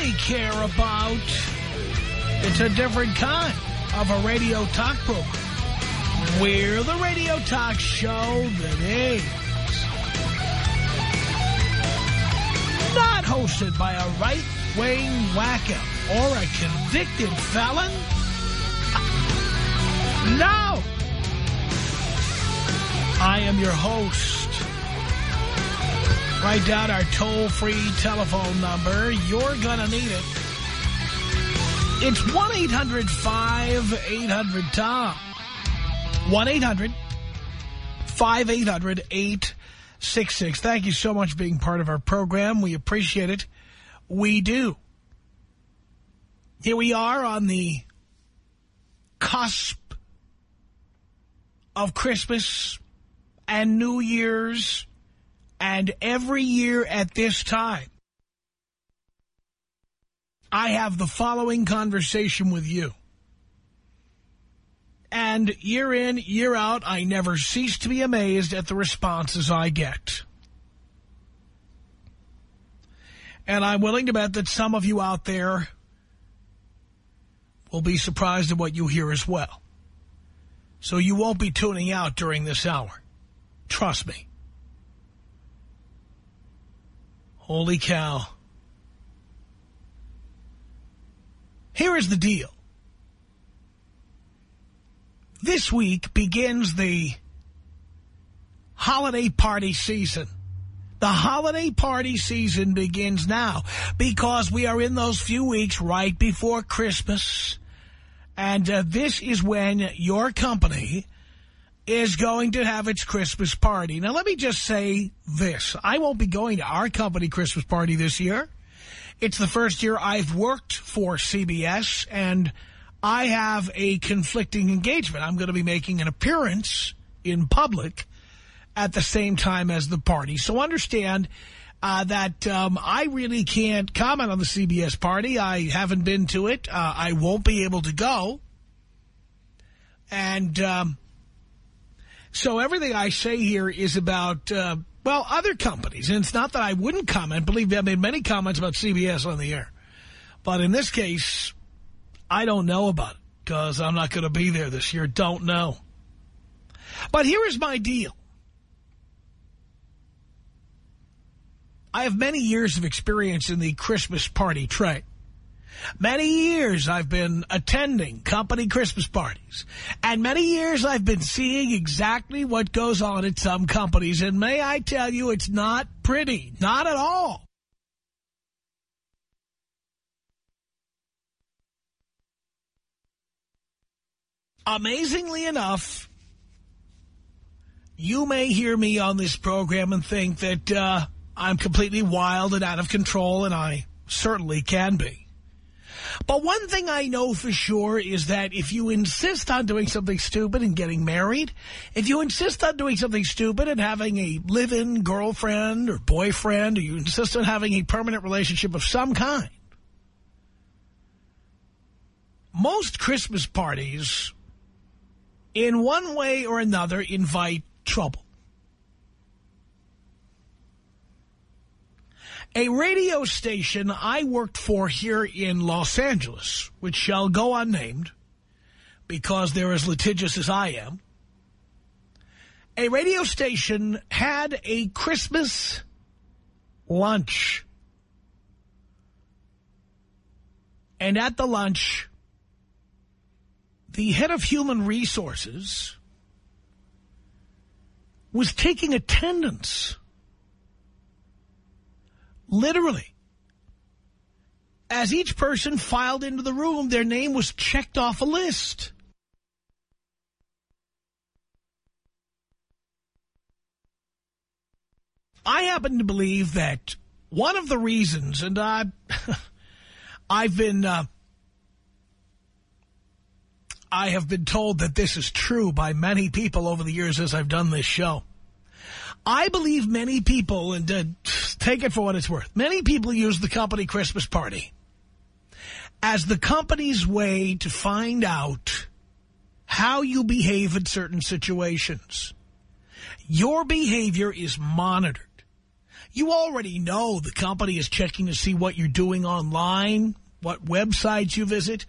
really care about. It's a different kind of a radio talk program. We're the radio talk show that is not hosted by a right-wing wacko or a convicted felon. No! I am your host. Write down our toll-free telephone number. You're gonna need it. It's 1-800-5800-TOM. 1-800-5800-866. Thank you so much for being part of our program. We appreciate it. We do. Here we are on the cusp of Christmas and New Year's and every year at this time, I have the following conversation with you. And year in, year out, I never cease to be amazed at the responses I get. And I'm willing to bet that some of you out there will be surprised at what you hear as well. So you won't be tuning out during this hour. Trust me. Holy cow. Here is the deal. This week begins the holiday party season. The holiday party season begins now because we are in those few weeks right before Christmas. And uh, this is when your company is going to have its Christmas party. Now, let me just say this. I won't be going to our company Christmas party this year. It's the first year I've worked for CBS, and I have a conflicting engagement. I'm going to be making an appearance in public at the same time as the party. So understand uh, that um, I really can't comment on the CBS party. I haven't been to it. Uh, I won't be able to go. And um, so everything I say here is about, uh, well, other companies. And it's not that I wouldn't comment. Believe me, I've made many comments about CBS on the air. But in this case, I don't know about it because I'm not going to be there this year. Don't know. But here is my deal. I have many years of experience in the Christmas party trade. Many years I've been attending company Christmas parties. And many years I've been seeing exactly what goes on at some companies. And may I tell you, it's not pretty. Not at all. Amazingly enough, you may hear me on this program and think that uh, I'm completely wild and out of control, and I certainly can be. But one thing I know for sure is that if you insist on doing something stupid and getting married, if you insist on doing something stupid and having a live-in girlfriend or boyfriend, or you insist on having a permanent relationship of some kind, most Christmas parties, in one way or another, invite trouble. A radio station I worked for here in Los Angeles, which shall go unnamed because they're as litigious as I am, a radio station had a Christmas lunch. And at the lunch, the head of human resources was taking attendance. Literally. As each person filed into the room, their name was checked off a list. I happen to believe that one of the reasons, and I, I've been, uh, I have been told that this is true by many people over the years as I've done this show. I believe many people, and uh, take it for what it's worth, many people use the company Christmas party as the company's way to find out how you behave in certain situations. Your behavior is monitored. You already know the company is checking to see what you're doing online, what websites you visit.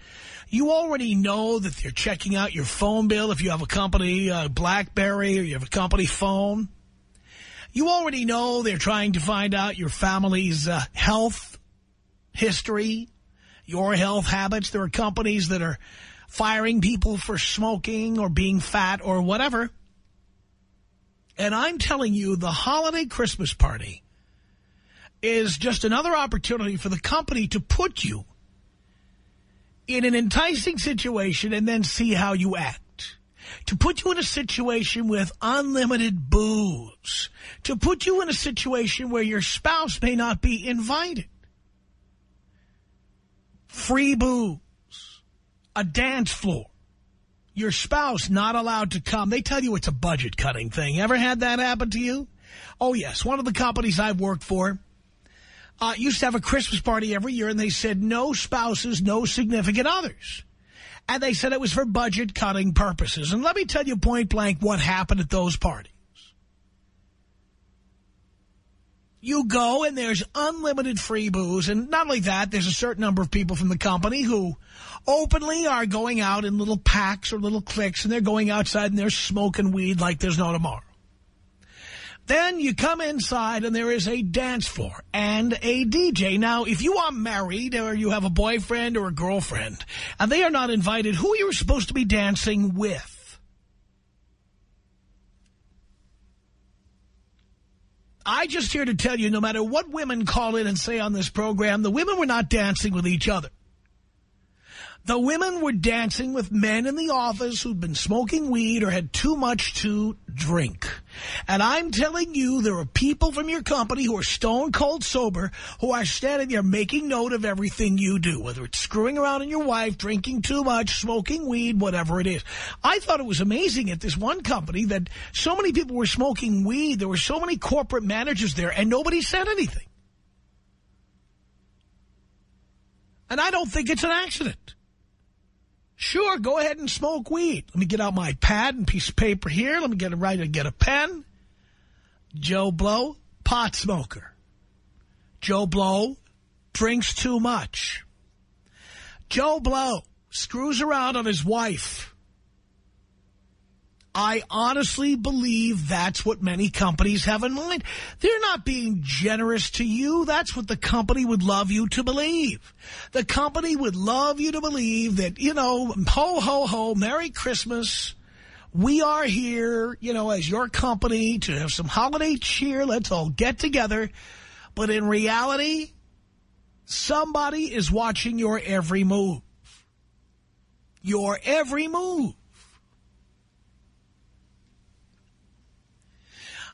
You already know that they're checking out your phone bill if you have a company uh, BlackBerry or you have a company phone. You already know they're trying to find out your family's uh, health history, your health habits. There are companies that are firing people for smoking or being fat or whatever. And I'm telling you, the holiday Christmas party is just another opportunity for the company to put you in an enticing situation and then see how you act. To put you in a situation with unlimited booze. To put you in a situation where your spouse may not be invited. Free booze. A dance floor. Your spouse not allowed to come. They tell you it's a budget cutting thing. Ever had that happen to you? Oh, yes. One of the companies I've worked for uh, used to have a Christmas party every year, and they said no spouses, no significant others. And they said it was for budget-cutting purposes. And let me tell you point blank what happened at those parties. You go, and there's unlimited free booze. And not only that, there's a certain number of people from the company who openly are going out in little packs or little cliques, and they're going outside and they're smoking weed like there's no tomorrow. Then you come inside and there is a dance floor and a DJ. Now, if you are married or you have a boyfriend or a girlfriend and they are not invited, who are you supposed to be dancing with? I just here to tell you, no matter what women call in and say on this program, the women were not dancing with each other. The women were dancing with men in the office who'd been smoking weed or had too much to drink. And I'm telling you, there are people from your company who are stone cold sober who are standing there making note of everything you do, whether it's screwing around on your wife, drinking too much, smoking weed, whatever it is. I thought it was amazing at this one company that so many people were smoking weed. There were so many corporate managers there and nobody said anything. And I don't think it's an accident. Sure, go ahead and smoke weed. Let me get out my pad and piece of paper here. Let me get a right and get a pen. Joe Blow, pot smoker. Joe Blow drinks too much. Joe Blow screws around on his wife. I honestly believe that's what many companies have in mind. They're not being generous to you. That's what the company would love you to believe. The company would love you to believe that, you know, ho, ho, ho, Merry Christmas. We are here, you know, as your company to have some holiday cheer. Let's all get together. But in reality, somebody is watching your every move. Your every move.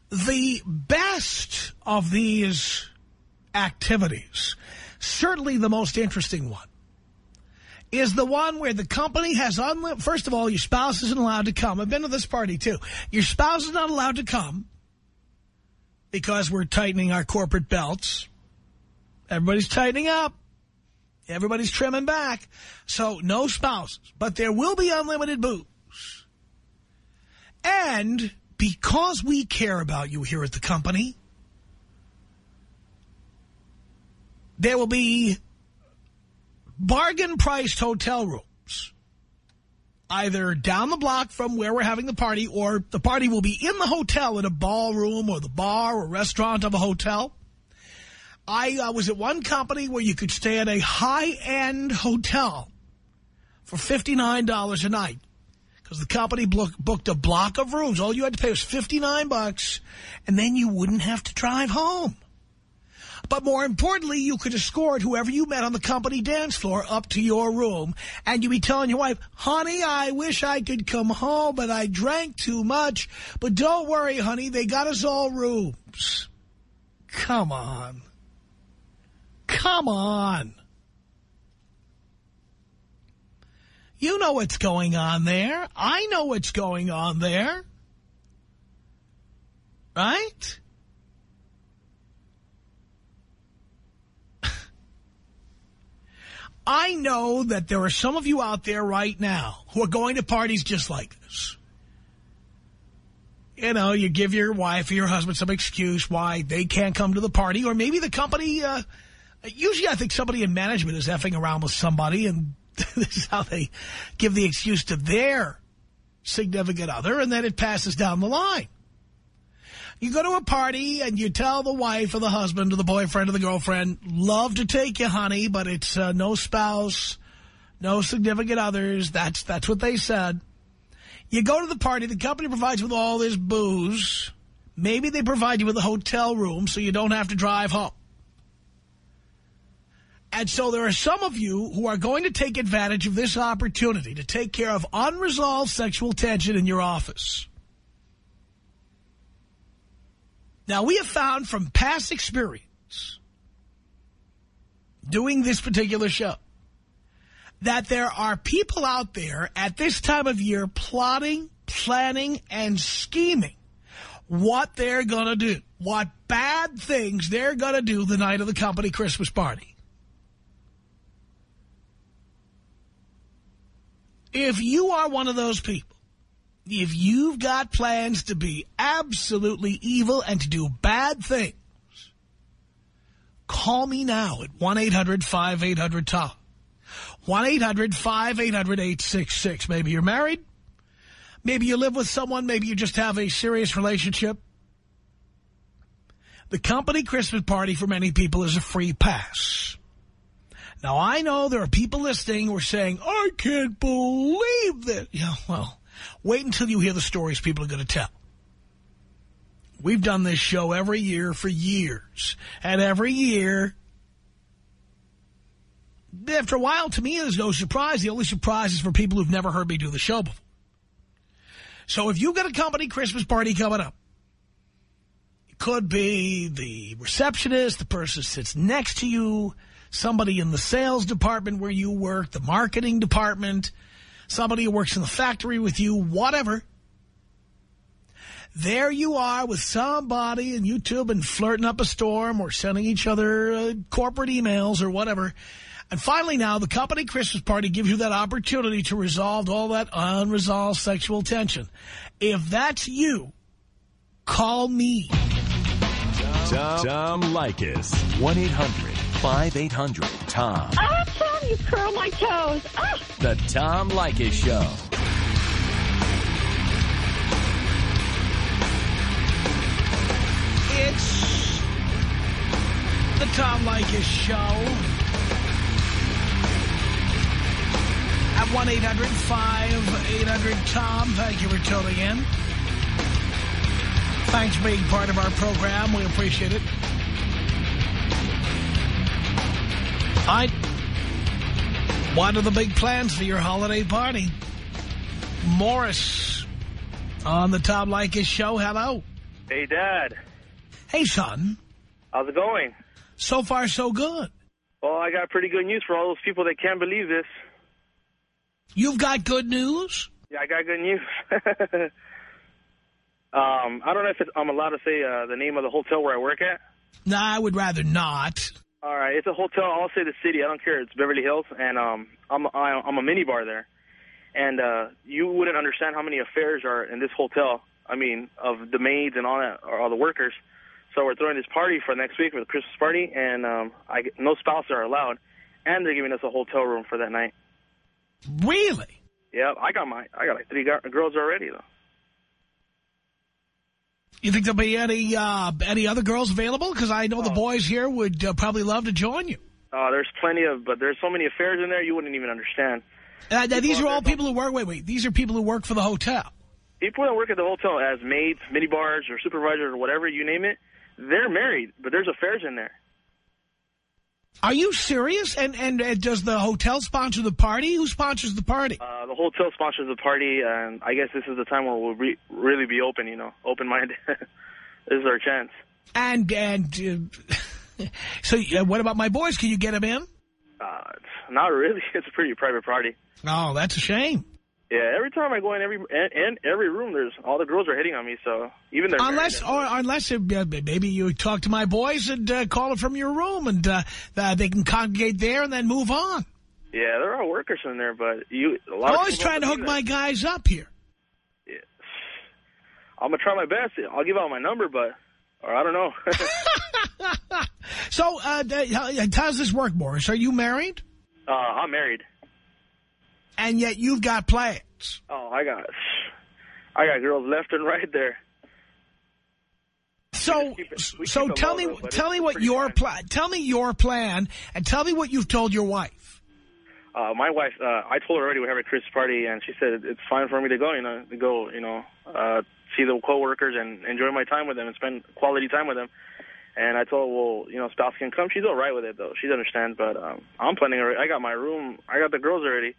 The best of these activities, certainly the most interesting one, is the one where the company has unlimited... First of all, your spouse isn't allowed to come. I've been to this party, too. Your spouse is not allowed to come because we're tightening our corporate belts. Everybody's tightening up. Everybody's trimming back. So no spouses. But there will be unlimited booze. And because we care about you here at the company, there will be bargain priced hotel rooms either down the block from where we're having the party or the party will be in the hotel in a ballroom or the bar or restaurant of a hotel. I uh, was at one company where you could stay at a high-end hotel for $59 a night because the company booked a block of rooms. All you had to pay was 59 bucks, and then you wouldn't have to drive home. But more importantly, you could escort whoever you met on the company dance floor up to your room, and you'd be telling your wife, honey, I wish I could come home, but I drank too much. But don't worry, honey, they got us all rooms. Come on. Come on. You know what's going on there. I know what's going on there. Right? I know that there are some of you out there right now who are going to parties just like this. You know, you give your wife or your husband some excuse why they can't come to the party, or maybe the company, uh, usually I think somebody in management is effing around with somebody, and this is how they give the excuse to their significant other, and then it passes down the line. You go to a party and you tell the wife or the husband or the boyfriend or the girlfriend, love to take you, honey, but it's uh, no spouse, no significant others. That's, that's what they said. You go to the party, the company provides you with all this booze. Maybe they provide you with a hotel room so you don't have to drive home. And so there are some of you who are going to take advantage of this opportunity to take care of unresolved sexual tension in your office. Now, we have found from past experience doing this particular show that there are people out there at this time of year plotting, planning, and scheming what they're going to do, what bad things they're going to do the night of the company Christmas party. If you are one of those people, if you've got plans to be absolutely evil and to do bad things, call me now at 1-800-5800-TOM. 1-800-5800-866. Maybe you're married. Maybe you live with someone. Maybe you just have a serious relationship. The company Christmas party for many people is a free pass. Now, I know there are people listening who are saying, I can't believe this. Yeah, well, Wait until you hear the stories people are going to tell. We've done this show every year for years. And every year, after a while, to me, there's no surprise. The only surprise is for people who've never heard me do the show before. So if you've got a company Christmas party coming up, it could be the receptionist, the person sits next to you, somebody in the sales department where you work, the marketing department, somebody who works in the factory with you, whatever. There you are with somebody and you two have been flirting up a storm or sending each other uh, corporate emails or whatever. And finally now, the company Christmas party gives you that opportunity to resolve all that unresolved sexual tension. If that's you, call me. Tom, Tom Leykis. 1-800-5800-TOM. Oh, Tom, you curl my toes. Ah! The Tom Leykis Show. It's the Tom Leykis Show. At 1-800-5800-TOM. Thank you for tuning in. Thanks for being part of our program. We appreciate it. Right. What are the big plans for your holiday party? Morris on the Tom Leykis show. Hello. Hey, Dad. Hey, son. How's it going? So far, so good. Well, I got pretty good news for all those people that can't believe this. You've got good news? Yeah, I got good news. um, I don't know if it's, I'm allowed to say uh, the name of the hotel where I work at. No, I would rather not. All right, it's a hotel. I'll say the city. I don't care. It's Beverly Hills, and um, I'm I, I'm a mini bar there, and uh, you wouldn't understand how many affairs are in this hotel. I mean, of the maids and all that, or all the workers. So we're throwing this party for next week for the Christmas party, and um, I no spouses are allowed, and they're giving us a hotel room for that night. Really? Yeah, I got my I got like three girls already though. You think there'll be any uh, any other girls available? Because I know oh. the boys here would uh, probably love to join you. Oh, there's plenty of, but there's so many affairs in there you wouldn't even understand. Uh, now, these are all people who work. Wait, wait. These are people who work for the hotel. People that work at the hotel as maids, mini bars, or supervisors, or whatever you name it. They're married, but there's affairs in there. Are you serious? And, and and does the hotel sponsor the party? Who sponsors the party? Uh, the hotel sponsors the party, and I guess this is the time where we'll re really be open, you know, open-minded. this is our chance. And, and uh, so uh, what about my boys? Can you get them in? Uh, not really. It's a pretty private party. Oh, that's a shame. Yeah, every time I go in every in every room, there's all the girls are hitting on me. So even their Unless, or unless uh, maybe you talk to my boys and uh, call it from your room, and uh, uh, they can congregate there and then move on. Yeah, there are workers in there, but you. A lot I'm of always trying to hook my guys up here. Yeah. I'm gonna try my best. I'll give out my number, but or I don't know. So, uh, how does this work, Morris? Are you married? uh, I'm married. And yet you've got plans. Oh, I got I got girls left and right there. So, it- so tell me, though, tell me what your plan. Tell me your plan, and tell me what you've told your wife. Uh, my wife, uh, I told her already we have a Christmas party, and she said it's fine for me to go. You know, to go, you know, uh, see the coworkers and enjoy my time with them and spend quality time with them. And I told her, well, you know, spouse can come. She's all right with it though. She understands. But um, I'm planning. already. I got my room. I got the girls already.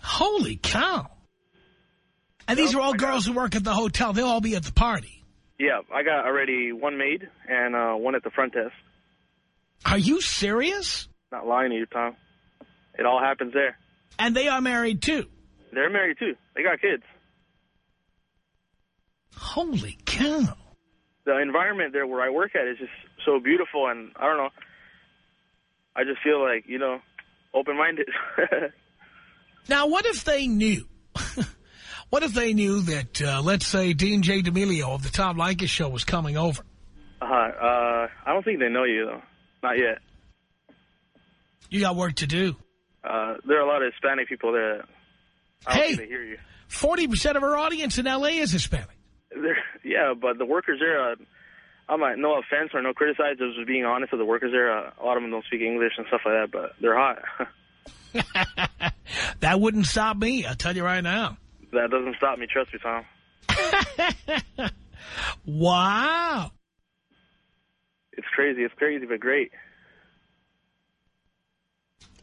Holy cow! And these are all girls who work at the hotel. They'll all be at the party. Yeah, I got already one maid and uh, one at the front desk. Are you serious? Not lying to you, Tom. It all happens there. And they are married too. They're married too. They got kids. Holy cow! The environment there where I work at is just so beautiful, and I don't know. I just feel like you know, open-minded. Now, what if they knew? what if they knew that, uh, let's say, Dean J. D'Amelio of the Tom Leykis Show was coming over? uh, uh, I don't think they know you though. Not yet. You got work to do. Uh, there are a lot of Hispanic people there. I don't Hey. think they hear you. 40% of our audience in L.A. is Hispanic. They're, yeah, but the workers there. Uh, I'm not, no offense or no criticize. Just being honest with the workers there. Uh, a lot of them don't speak English and stuff like that, but they're hot. that wouldn't stop me, I'll tell you right now. that doesn't stop me. Trust me, Tom. Wow. It's crazy. It's crazy, but great.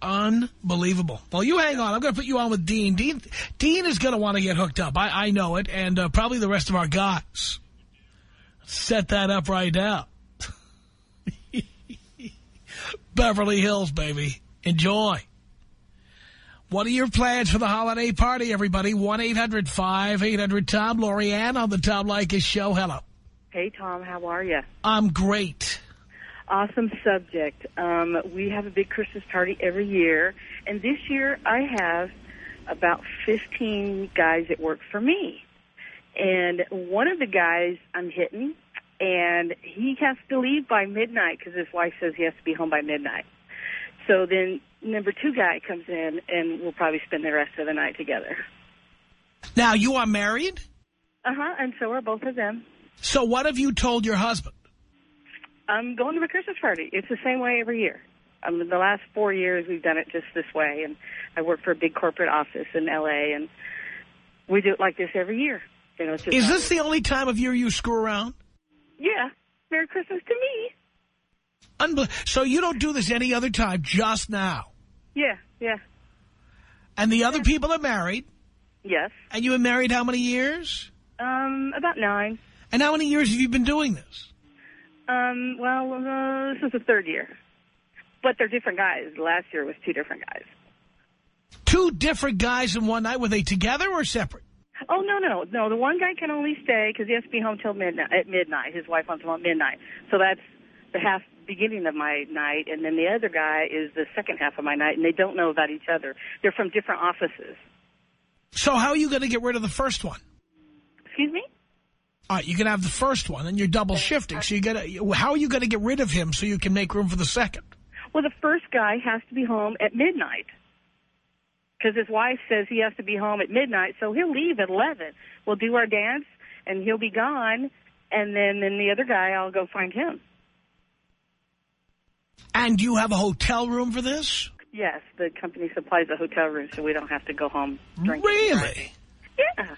Unbelievable. Well, you hang on. I'm going to put you on with Dean. Dean, Dean is going to want to get hooked up. I, I know it, and uh, probably the rest of our guys. Set that up right now. Beverly Hills, baby. Enjoy. What are your plans for the holiday party, everybody? 1-800-5800-TOM. Lorianne on the Tom Leykis Show. Hello. Hey, Tom, how are you? I'm great. Awesome subject. Um, we have a big Christmas party every year, and this year I have about 15 guys that work for me. And one of the guys I'm hitting, and he has to leave by midnight because his wife says he has to be home by midnight. So then number two guy comes in, and we'll probably spend the rest of the night together. Now, you are married? Uh-huh, and so are both of them. So what have you told your husband? I'm going to my Christmas party. It's the same way every year. Um, the last four years we've done it just this way, and I work for a big corporate office in L.A. and we do it like this every year. You know, it's just Is this the only time of year you screw around? yeah? Merry Christmas to me. Unbel so you don't do this any other time, just now. Yeah, yeah, And the other people are married. yes. And you've been married how many years? Um, about nine. And how many years have you been doing this? Um, well, uh, this is the third year, but they're different guys. Last year was two different guys. Two different guys in one night. Were they together or separate? Oh no no no! The one guy can only stay because he has to be home till midnight. At midnight, his wife wants him at midnight. So that's the half beginning of my night, and then the other guy is the second half of my night, and they don't know about each other. They're from different offices. So how are you going to get rid of the first one? Excuse me? All right, you can have the first one, and you're double shifting. So you got to. How are you going to get rid of him so you can make room for the second? Well, the first guy has to be home at midnight because his wife says he has to be home at midnight, so he'll leave at eleven. We'll do our dance, and he'll be gone, and then then the other guy, I'll go find him. And you have a hotel room for this? Yes, the company supplies a hotel room, so we don't have to go home drinking. Really? Yeah.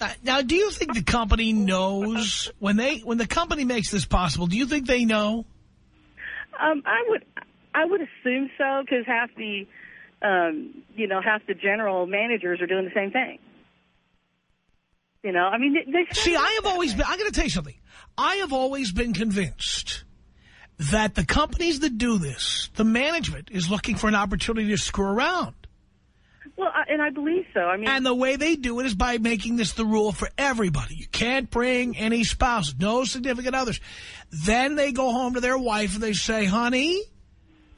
Uh, Now, do you think the company knows when they when the company makes this possible? Do you think they know? Um, I would, I would assume so because half the, um, you know, half the general managers are doing the same thing. You know, I mean, they, they See, I have always been. I'm going to tell you something. I have always been convinced that the companies that do this, the management is looking for an opportunity to screw around. Well, I, and I believe so. I mean, And the way they do it is by making this the rule for everybody. You can't bring any spouses, no significant others. Then they go home to their wife and they say, honey,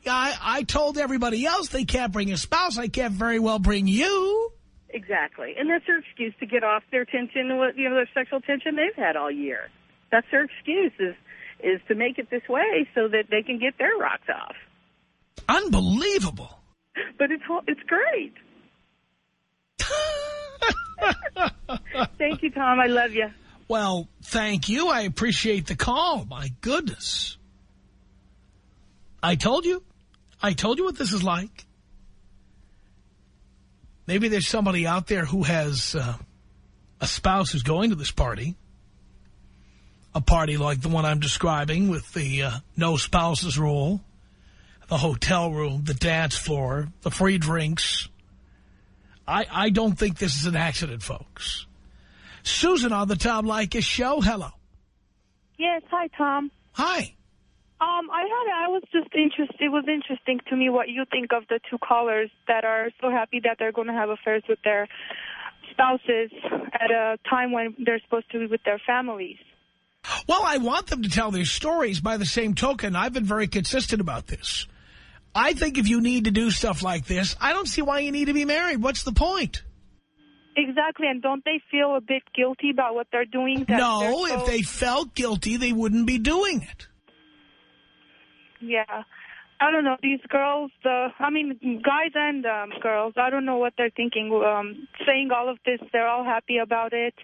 I, I told everybody else they can't bring a spouse. I can't very well bring you. exactly. And that's their excuse to get off their tension, what you know, their sexual tension they've had all year. That's their excuse is is to make it this way so that they can get their rocks off. Unbelievable. But it's it's great. Thank you, Tom. I love you. Well, thank you. I appreciate the call. My goodness. I told you. I told you what this is like. Maybe there's somebody out there who has uh, a spouse who's going to this party. A party like the one I'm describing with the uh, no spouses rule, the hotel room, the dance floor, the free drinks. I, I don't think this is an accident, folks. Susan on the Tom Leykis show. Hello. Yes, hi Tom. Hi. Um, I had I was just interested. It was interesting to me what you think of the two callers that are so happy that they're going to have affairs with their spouses at a time when they're supposed to be with their families. Well, I want them to tell their stories. By the same token, I've been very consistent about this. I think if you need to do stuff like this, I don't see why you need to be married. What's the point? Exactly, and don't they feel a bit guilty about what they're doing? No, they're so- if they felt guilty, they wouldn't be doing it. Yeah. I don't know, these girls, the, I mean, guys and um, girls, I don't know what they're thinking. Um, saying all of this, they're all happy about it,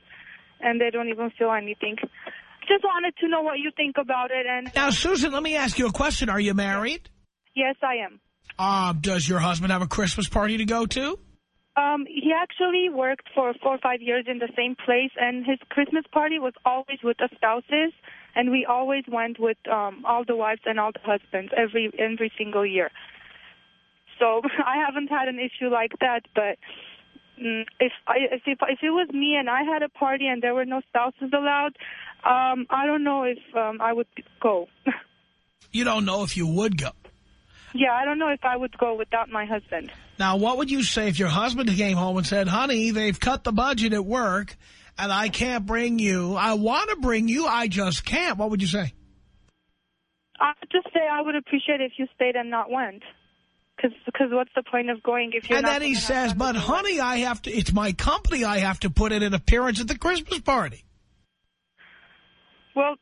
and they don't even feel anything. Just wanted to know what you think about it, and Now, Susan, let me ask you a question. Are you married? yes, I am. Um, does your husband have a Christmas party to go to? Um, he actually worked for four or five years in the same place, and his Christmas party was always with the spouses, and we always went with um, all the wives and all the husbands every every single year. So I haven't had an issue like that, but if I if if if it was me and I had a party and there were no spouses allowed, um, I don't know if um, I would go. You don't know if you would go. yeah, I don't know if I would go without my husband. Now, what would you say if your husband came home and said, honey, they've cut the budget at work and I can't bring you. I want to bring you. I just can't. What would you say? I would just say I would appreciate if you stayed and not went. Because because what's the point of going if you're and then he says, but honey, I have to, it's my company. I have to put in an appearance at the Christmas party. Well,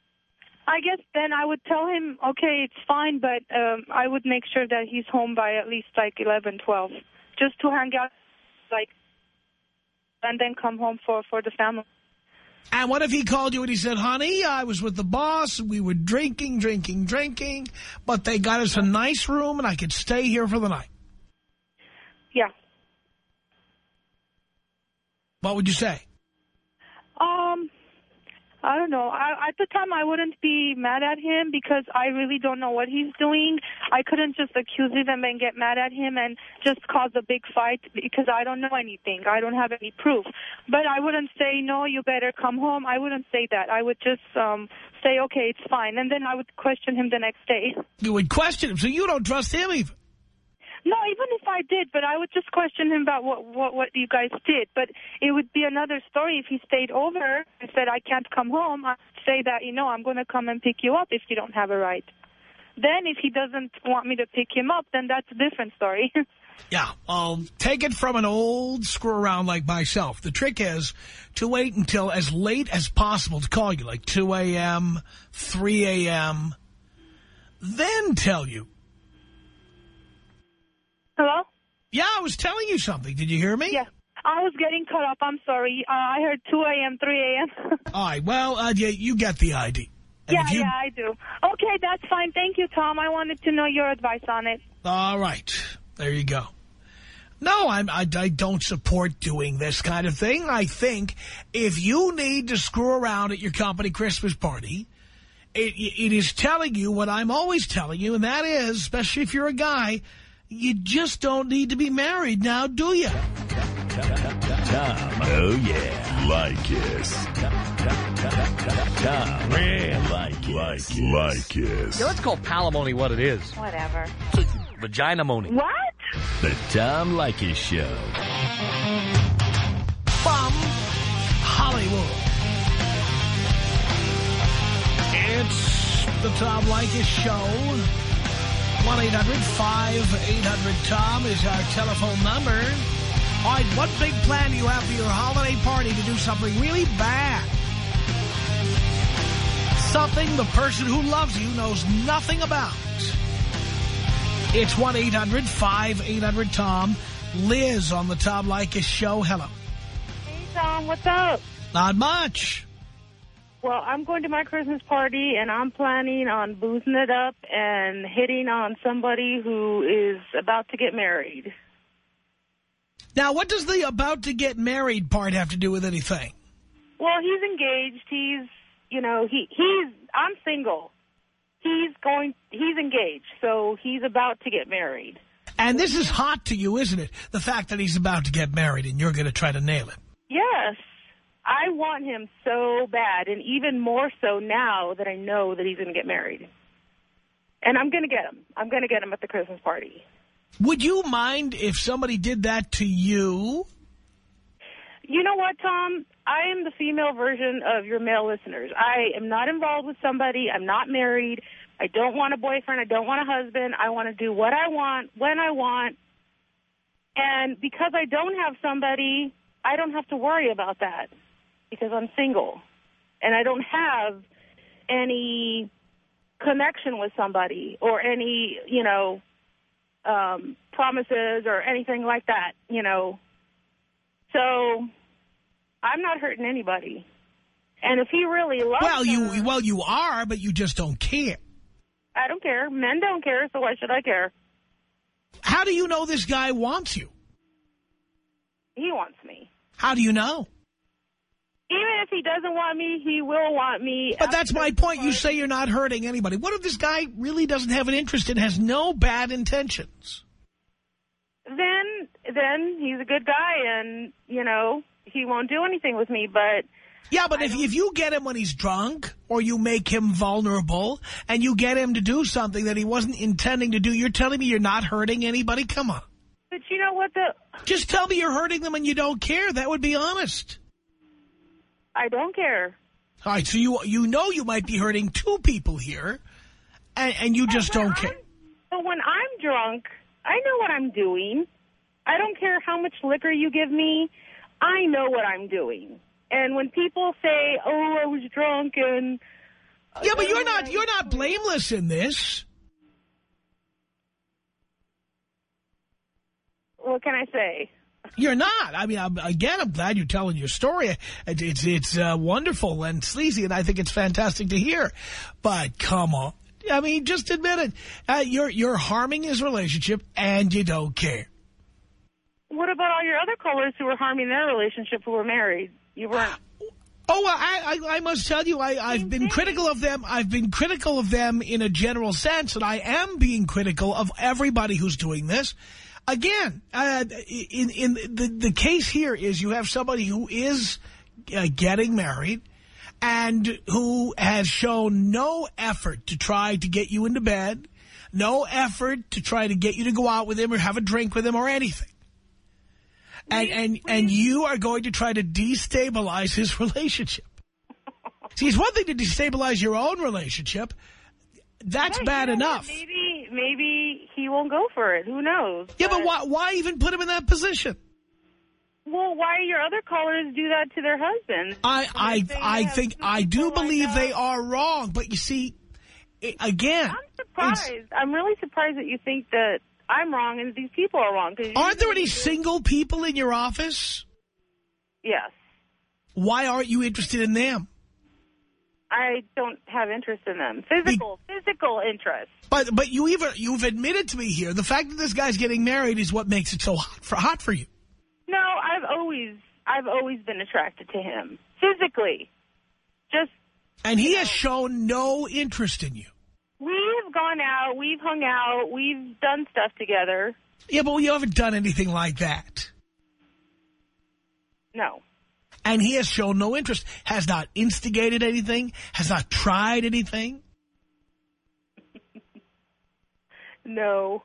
I guess then I would tell him, okay, it's fine, but um, I would make sure that he's home by at least like eleven, twelve, just to hang out, like, and then come home for, for the family. And what if he called you and he said, honey, I was with the boss and we were drinking, drinking, drinking, but they got us a nice room and I could stay here for the night. Yeah. What would you say? Um, I don't know. I, at the time, I wouldn't be mad at him because I really don't know what he's doing. I couldn't just accuse him and get mad at him and just cause a big fight because I don't know anything. I don't have any proof. But I wouldn't say, no, you better come home. I wouldn't say that. I would just um, say, okay, it's fine. And then I would question him the next day. You would question him, so you don't trust him even. No, even if I did, but I would just question him about what what what you guys did. But it would be another story if he stayed over and said I can't come home. I'd say that you know I'm going to come and pick you up if you don't have a ride. Then if he doesn't want me to pick him up, then that's a different story. Yeah, um, take it from an old screw around like myself. The trick is to wait until as late as possible to call you, like 2 a.m., 3 a.m., then tell you. Hello? Yeah, I was telling you something. Did you hear me? Yeah. I was getting cut off. I'm sorry. Uh, I heard 2 a.m., 3 a.m. All right, well, uh, you, you get the ID. And yeah, you, yeah, I do. Okay, that's fine. Thank you, Tom. I wanted to know your advice on it. All right. There you go. No, I'm, I, I don't support doing this kind of thing. I think if you need to screw around at your company Christmas party, it, it is telling you what I'm always telling you, and that is, especially if you're a guy, you just don't need to be married now, do you? Tom, oh yeah. Leykis. Tom yeah, like like Leykis. Yeah, let's call palimony what it is. Whatever. Vagina mony. What? The Tom Leykis Show. From Hollywood. It's the Tom Leykis Show. 1-800-5800-TOM is our telephone number. All right, what big plan do you have for your holiday party to do something really bad? Something the person who loves you knows nothing about. It's 1-800-5800-TOM. Liz on the Tom Leykis Show. Hello. Hey, Tom, what's up? Not much. Well, I'm going to my Christmas party, and I'm planning on boozing it up and hitting on somebody who is about to get married. Now, what does the about to get married part have to do with anything? Well, he's engaged. He's, you know, he he's. I'm single. He's going. He's engaged, so he's about to get married. And this is hot to you, isn't it? The fact that he's about to get married and you're going to try to nail it. Yes, I want him so bad, and even more so now that I know that he's going to get married. And I'm going to get him. I'm going to get him at the Christmas party. Would you mind if somebody did that to you? You know what, Tom? I am the female version of your male listeners. I am not involved with somebody. I'm not married. I don't want a boyfriend. I don't want a husband. I want to do what I want, when I want. And because I don't have somebody, I don't have to worry about that because I'm single. And I don't have any connection with somebody or any, you know, um, promises or anything like that, you know. So I'm not hurting anybody. And if he really loves Well, you her, well you are, but you just don't care. I don't care. Men don't care, so why should I care? How do you know this guy wants you? He wants me. How do you know? Even if he doesn't want me, he will want me. But that's my point. You say you're not hurting anybody. What if this guy really doesn't have an interest and has no bad intentions? Then, then he's a good guy, and you know he won't do anything with me. But Yeah, but if, if you get him when he's drunk or you make him vulnerable and you get him to do something that he wasn't intending to do, you're telling me you're not hurting anybody? Come on. but you know what? The Just tell me you're hurting them and you don't care. That would be honest. I don't care. All right, so you you know you might be hurting two people here, and, and you just don't I'm- care. But when I'm drunk, I know what I'm doing. I don't care how much liquor you give me. I know what I'm doing. And when people say, "Oh, I was drunk," and uh, Yeah, but you're not you're not blameless in this. what can I say? You're not. I mean, I'm, again, I'm glad you're telling your story. It, it's it's uh, wonderful and sleazy, and I think it's fantastic to hear. But come on, I mean, just admit it. Uh, you're you're harming his relationship, and you don't care. What about all your other callers who were harming their relationship who were married? You weren't. Oh, well, I, I I must tell you, I I've been critical of them. I've been critical of them in a general sense, and I am being critical of everybody who's doing this. Again, uh, in in the the case here is you have somebody who is uh, getting married and who has shown no effort to try to get you into bed, no effort to try to get you to go out with him or have a drink with him or anything. And and and you are going to try to destabilize his relationship. See, it's one thing to destabilize your own relationship. That's Hey, bad you know what? enough. Maybe, maybe he won't go for it. Who knows? Yeah, but why, why even put him in that position? Well, why your other callers do that to their husbands? I, I, I think, I do believe they are wrong. But you see, i again, I'm surprised. I'm really surprised that you think that I'm wrong and these people are wrong. Aren't there any single people in your office? Yes. Why aren't you interested in them? I don't have interest in them. Physical, physical interest. But but you even you've admitted to me here the fact that this guy's getting married is what makes it so hot for hot for you. No, I've always, I've always been attracted to him physically. Just And he has shown no interest in you. we've gone out, we've hung out, we've done stuff together. Yeah, but you haven't done anything like that. No. And he has shown no interest, has not instigated anything, has not tried anything. No.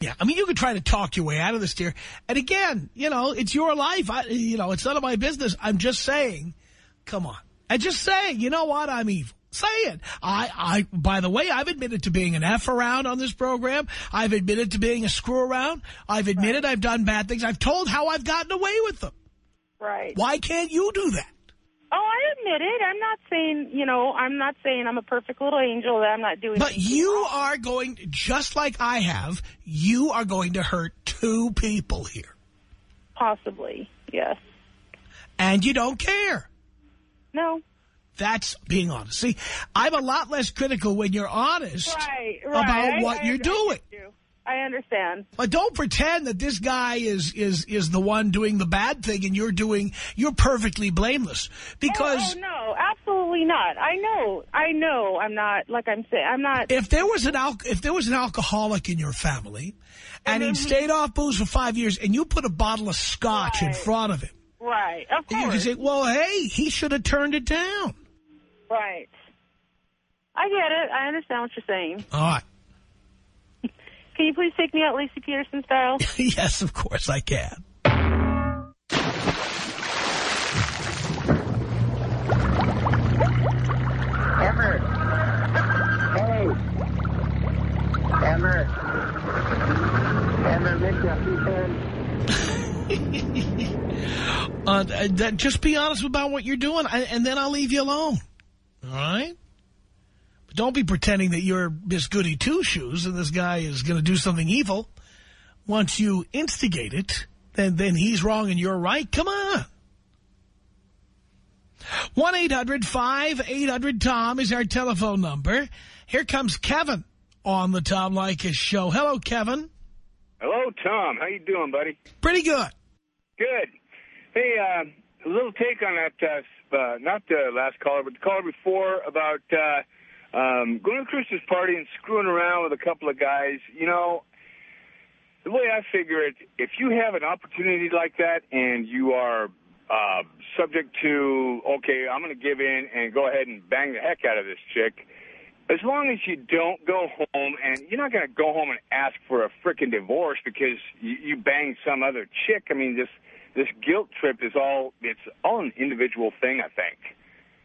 Yeah, I mean, you could try to talk your way out of this, dear. And again, you know, it's your life. I, you know, it's none of my business. I'm just saying, come on. And just saying, you know what, I'm evil. Say it. I, I, by the way, I've admitted to being an F around on this program. I've admitted to being a screw around. I've admitted I've done bad things. I've told how I've gotten away with them. Right. Why can't you do that? Oh, I admit it. I'm not saying, you know, I'm not saying I'm a perfect little angel that I'm not doing But you wrong. are going, just like I have, you are going to hurt two people here. Possibly, yes. And you don't care. No. That's being honest. See, I'm a lot less critical when you're honest Right, right. about I- what I- you're I doing. I understand. But don't pretend that this guy is is is the one doing the bad thing and you're doing you're perfectly blameless because oh, oh, no, absolutely not. I know, I know. I'm not like I'm saying. I'm not. if there was an al if there was an alcoholic in your family and he'd Mhm. stayed off booze for five years and you put a bottle of scotch in front of him, Right, of and you course. can say, "Well, hey, he should have turned it down." right. I get it. I understand what you're saying. All right. Can you please take me out Laci Peterson style? yes, of course I can. Emmer. Hey. Emmer. Emmer, make your feet Uh, that, just be honest about what you're doing, and, and then I'll leave you alone. All right? But don't be pretending that you're Miss Goody Two-Shoes and this guy is going to do something evil. Once you instigate it, then, then he's wrong and you're right. Come on. 1-800-5800-TOM is our telephone number. Here comes Kevin on the Tom Leykis show. Hello, Kevin. Hello, Tom. How you doing, buddy? Pretty good. Good. Hey, uh, a little take on that, uh, uh, not the last caller, but the caller before about uh, um, going to Christmas party and screwing around with a couple of guys. You know, the way I figure it, if you have an opportunity like that and you are uh, subject to, okay, I'm going to give in and go ahead and bang the heck out of this chick, as long as you don't go home and you're not going to go home and ask for a frickin' divorce because you, you banged some other chick. I mean, this this guilt trip is all it's all an individual thing. I think.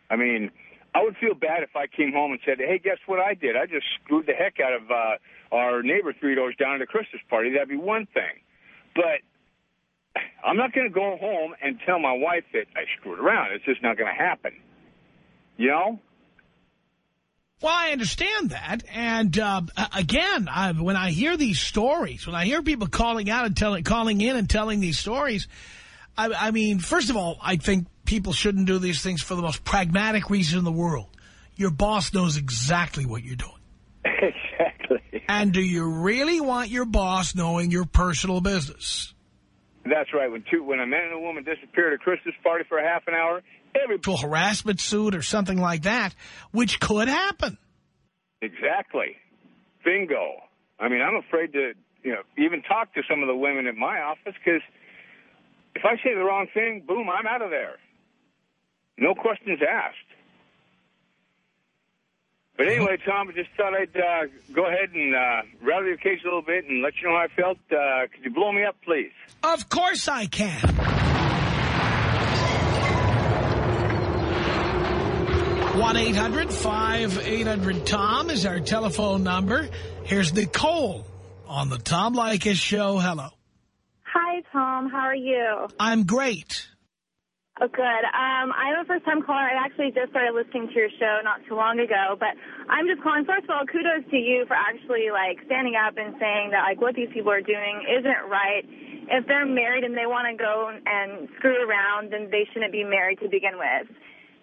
I mean, I would feel bad if I came home and said, "Hey, guess what I did? I just screwed the heck out of uh, our neighbor three doors down at a Christmas party." That'd be one thing, but I'm not going to go home and tell my wife that I screwed around. It's just not going to happen. You know? Well, I understand that. And uh, again, I, when I hear these stories, when I hear people calling out and telling, calling in and telling these stories, I, I mean, first of all, I think people shouldn't do these things for the most pragmatic reason in the world. Your boss knows exactly what you're doing. exactly. And do you really want your boss knowing your personal business? That's right. When two, when a man and a woman disappear at a Christmas party for a half an hour, every To a harassment suit or something like that, which could happen. exactly, bingo. I mean, I'm afraid to you know even talk to some of the women at my office because if I say the wrong thing, boom, I'm out of there. No questions asked. But anyway, Tom, I just thought I'd uh, go ahead and uh, rattle your case a little bit and let you know how I felt. Uh, could you blow me up, please? Of course I can. One eight hundred five eight hundred Tom is our telephone number. Here's Nicole on the Tom Leykis show. Hello. Hi, Tom. How are you? I'm great. Oh, good. Um, I'm a first-time caller. I actually just started listening to your show not too long ago, but I'm just calling. First of all, kudos to you for actually like standing up and saying that like what these people are doing isn't right. If they're married and they want to go and screw around, then they shouldn't be married to begin with.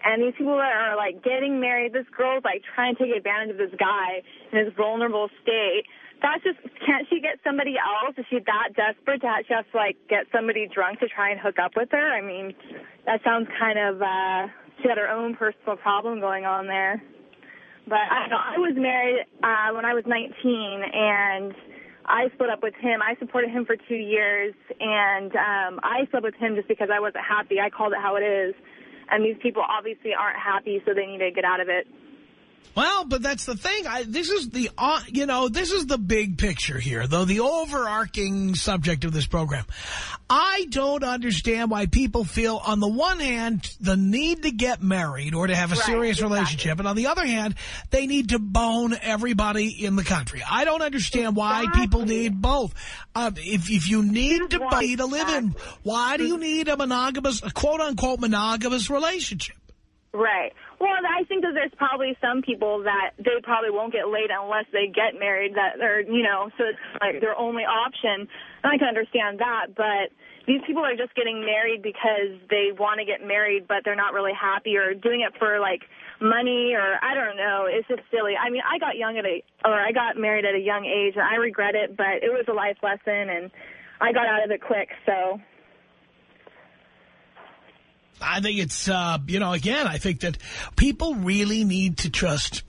And these people that are like getting married, this girl's like trying to take advantage of this guy in his vulnerable state. That's just can't she get somebody else? Is she that desperate to has to like get somebody drunk to try and hook up with her? I mean, that sounds kind of uh she had her own personal problem going on there. But I know, I was married uh when I was 19 and I split up with him. I supported him for two years, and um, I slept with him just because I wasn't happy. I called it how it is, and these people obviously aren't happy, so they need to get out of it. Well, but that's the thing. I, this is the, uh, you know, this is the big picture here, though the overarching subject of this program. I don't understand why people feel, on the one hand, the need to get married or to have a Right, serious exactly. relationship, and on the other hand, they need to bone everybody in the country. I don't understand why people need both. Uh, if, if you need to, be to live in, why do you need a monogamous, a quote-unquote monogamous relationship? Right. Well, I think that there's probably some people that they probably won't get laid unless they get married. That they're, you know, so it's like their only option. And I can understand that, but these people are just getting married because they want to get married, but they're not really happy or doing it for like money or I don't know. It's just silly. I mean, I got young at a, or I got married at a young age, and I regret it, but it was a life lesson, and I got out of it quick. So. I think it's, uh, you know, again, I think that people really need to trust.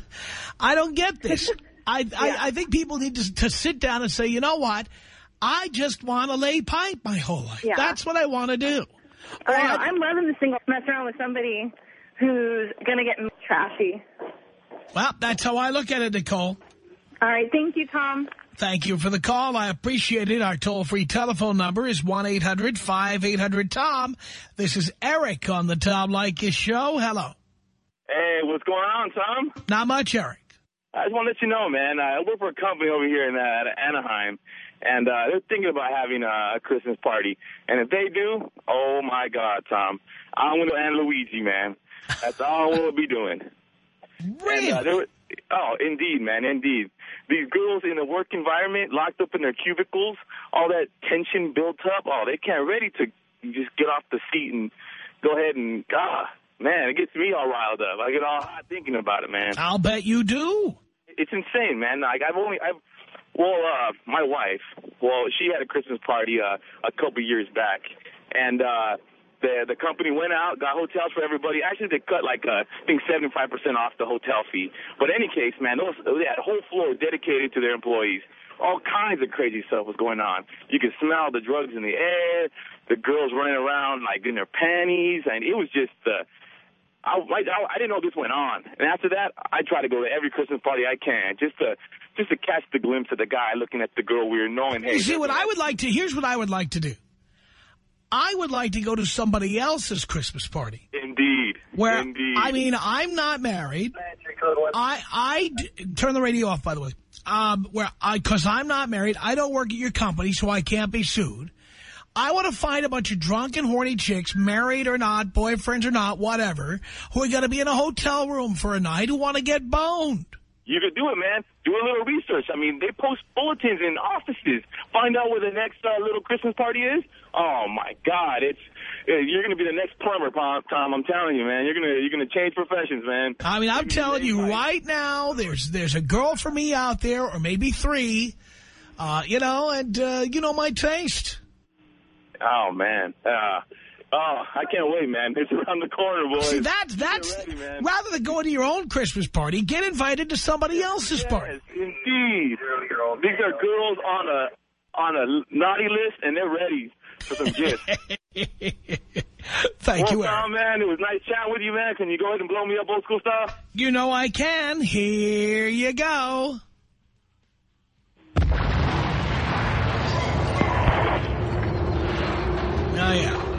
I don't get this. I, I, I think people need to, to sit down and say, you know what? I just want to lay pipe my whole life. Yeah. That's what I want to do. I. I'm loving the single mess around with somebody who's going to get trashy. Well, that's how I look at it, Nicole. All right. Thank you, Tom. Thank you for the call. I appreciate it. Our toll-free telephone number is 1-800-5800-TOM. This is Eric on the Tom Leykis Show. Hello. Hey, what's going on, Tom? Not much, Eric. I just want to let you know, man. I work for a company over here in uh, Anaheim, and uh, they're thinking about having a Christmas party. And if they do, oh my God, Tom, I'm going to Luigi, man. That's all we'll be doing. Really? And, uh, oh, indeed, man, indeed. These girls in the work environment, locked up in their cubicles, all that tension built up. Oh, they can't ready to just get off the seat and go ahead and, ah, man, it gets me all riled up. I get all hot thinking about it, man. I'll bet you do. It's insane, man. Like I've only, I've, well, uh, my wife, well, she had a Christmas party uh, a couple years back, and uh, the the company went out, got hotels for everybody. Actually, they cut like uh, I think seventy five percent off the hotel fee. But any case, man, those they had a whole floor dedicated to their employees. All kinds of crazy stuff was going on. You could smell the drugs in the air. The girls running around like in their panties, and it was just. Uh, I, I, I didn't know this went on, and after that, I try to go to every Christmas party I can just to just to catch the glimpse of the guy looking at the girl we're knowing. Hey, You see, what I would like to, here's what I would like to do. I would like to go to somebody else's Christmas party. Indeed. Where, Indeed. I mean, I'm not married. I, I, d- turn the radio off, by the way. Um, where I, cause I'm not married. I don't work at your company, so I can't be sued. I want to find a bunch of drunk and horny chicks, married or not, boyfriends or not, whatever, who are going to be in a hotel room for a night who want to get boned. You could do it, man. Do a little research. I mean, they post bulletins in offices. Find out where the next uh, little Christmas party is. Oh my God, it's uh, you're going to be the next plumber, Tom. Tom, I'm telling you, man. You're gonna you're gonna change professions, man. I mean, I'm telling you right now, there's there's a girl for me out there, or maybe three, uh, you know, and uh, you know my taste. Oh man. Uh, oh, I can't wait, man. It's around the corner, boys. See, that, that's, ready, rather than going to your own Christmas party, get invited to somebody else's party. Yes, indeed. These are girls on a on a naughty list, and they're ready for some gifts. Thank well, you, Eric. Man, it was nice chatting with you, man. Can you go ahead and blow me up old school style? You know I can. Here you go. Oh, yeah.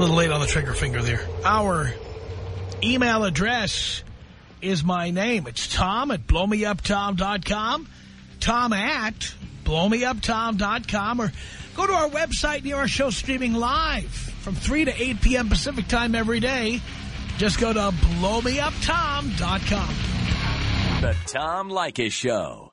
Little late on the trigger finger there. Our email address is my name. It's Tom at blowmeuptom.com. Tom at blowmeuptom.com. Or go to our website and hear our show streaming live from 3 to 8 p.m. Pacific time every day. Just go to blowmeuptom.com. The Tom Leykis Show.